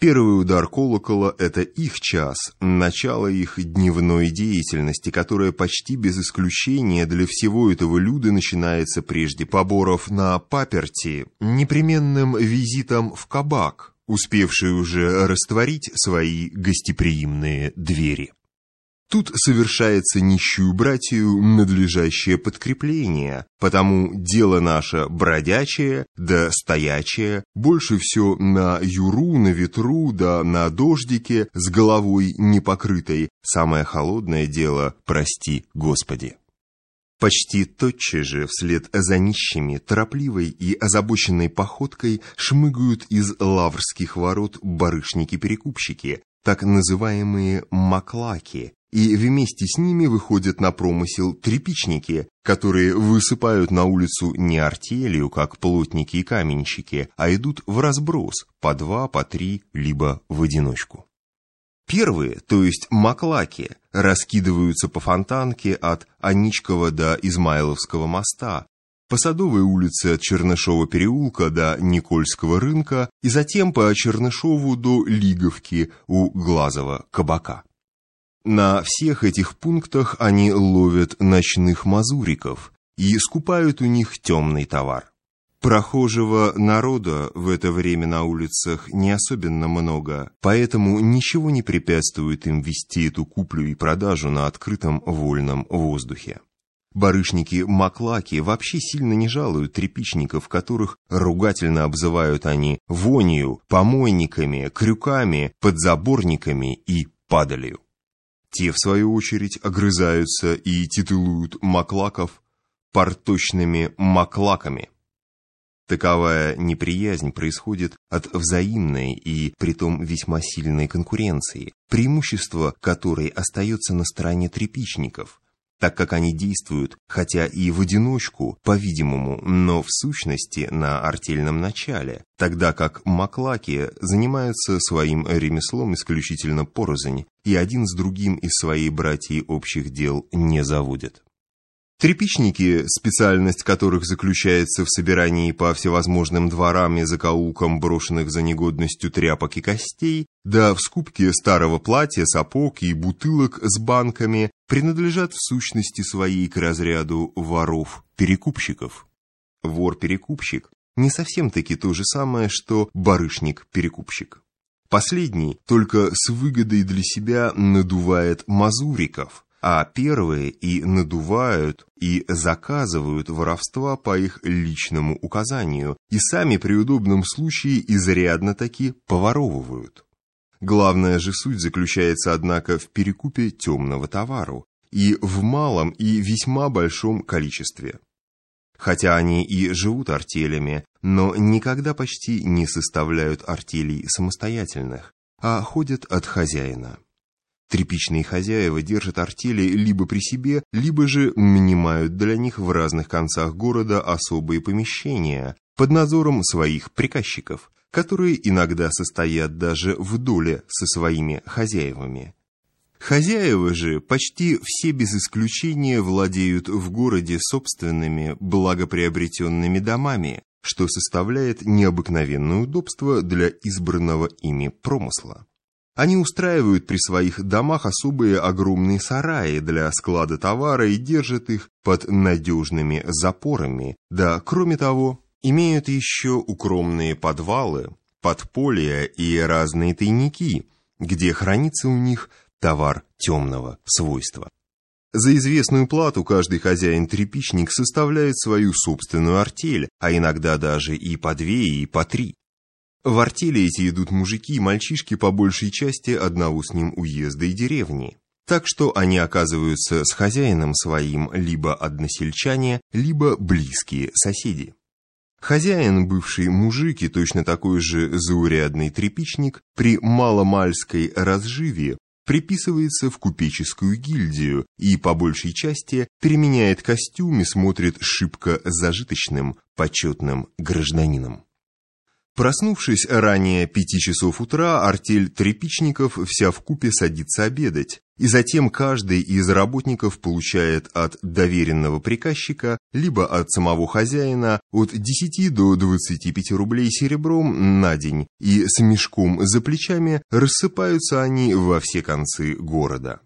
Первый удар колокола – это их час, начало их дневной деятельности, которая почти без исключения для всего этого люда начинается прежде поборов на паперти, непременным визитом в кабак, успевший уже растворить свои гостеприимные двери. Тут совершается нищую братью надлежащее подкрепление, потому дело наше бродячее, да стоячее, больше все на юру, на ветру, да на дождике, с головой непокрытой, самое холодное дело, прости Господи. Почти тотчас же вслед за нищими, торопливой и озабоченной походкой шмыгают из лаврских ворот барышники-перекупщики, так называемые маклаки, и вместе с ними выходят на промысел тряпичники, которые высыпают на улицу не артелью, как плотники и каменщики, а идут в разброс, по два, по три, либо в одиночку. Первые, то есть маклаки, раскидываются по фонтанке от Аничкова до Измайловского моста, по Садовой улице от Чернышова переулка до Никольского рынка и затем по Чернышову до Лиговки у Глазова кабака. На всех этих пунктах они ловят ночных мазуриков и скупают у них темный товар. Прохожего народа в это время на улицах не особенно много, поэтому ничего не препятствует им вести эту куплю и продажу на открытом вольном воздухе. Барышники-маклаки вообще сильно не жалуют тряпичников, которых ругательно обзывают они вонью, помойниками, крюками, подзаборниками и падалью. Те, в свою очередь, огрызаются и титулуют маклаков порточными маклаками. Таковая неприязнь происходит от взаимной и притом весьма сильной конкуренции, преимущество которой остается на стороне тряпичников, так как они действуют, хотя и в одиночку, по-видимому, но в сущности на артельном начале, тогда как маклаки занимаются своим ремеслом исключительно порознь и один с другим из своей братьей общих дел не заводят. Трепичники, специальность которых заключается в собирании по всевозможным дворам и закоулкам брошенных за негодностью тряпок и костей, да в скупке старого платья, сапог и бутылок с банками, принадлежат в сущности своей к разряду воров-перекупщиков. Вор-перекупщик не совсем-таки то же самое, что барышник-перекупщик. Последний только с выгодой для себя надувает мазуриков – а первые и надувают, и заказывают воровства по их личному указанию, и сами при удобном случае изрядно таки поворовывают. Главная же суть заключается, однако, в перекупе темного товару, и в малом и весьма большом количестве. Хотя они и живут артелями, но никогда почти не составляют артелей самостоятельных, а ходят от хозяина. Тряпичные хозяева держат артели либо при себе, либо же нанимают для них в разных концах города особые помещения под надзором своих приказчиков, которые иногда состоят даже в доле со своими хозяевами. Хозяева же почти все без исключения владеют в городе собственными благоприобретенными домами, что составляет необыкновенное удобство для избранного ими промысла. Они устраивают при своих домах особые огромные сараи для склада товара и держат их под надежными запорами. Да, кроме того, имеют еще укромные подвалы, подполья и разные тайники, где хранится у них товар темного свойства. За известную плату каждый хозяин-трепичник составляет свою собственную артель, а иногда даже и по две, и по три. В артели эти идут мужики и мальчишки по большей части одного с ним уезда и деревни. Так что они оказываются с хозяином своим либо односельчане, либо близкие соседи. Хозяин, бывший мужик и точно такой же заурядный тряпичник, при маломальской разживе приписывается в купеческую гильдию и по большей части переменяет костюм и смотрит шибко зажиточным, почетным гражданином. Проснувшись ранее пяти часов утра, артель трепичников вся в купе садится обедать, и затем каждый из работников получает от доверенного приказчика, либо от самого хозяина, от 10 до 25 рублей серебром на день, и с мешком за плечами рассыпаются они во все концы города.